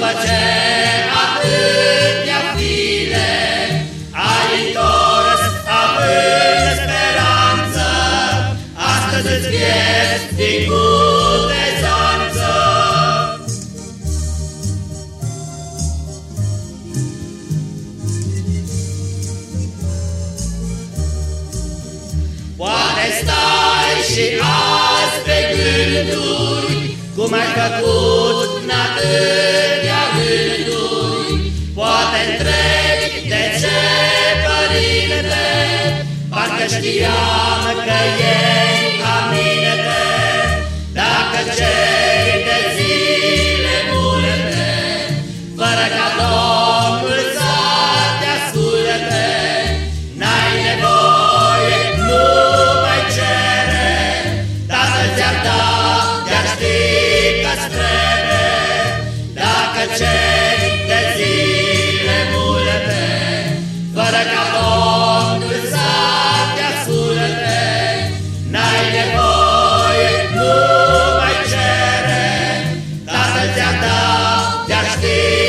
după ce atâtea file Ai întors având speranță. Astăzi îți vieți din Poate stai și azi pe gânduri Cum ai făcut știam că ei aminte, dacă cei de zile multe, fără cadou, Happy.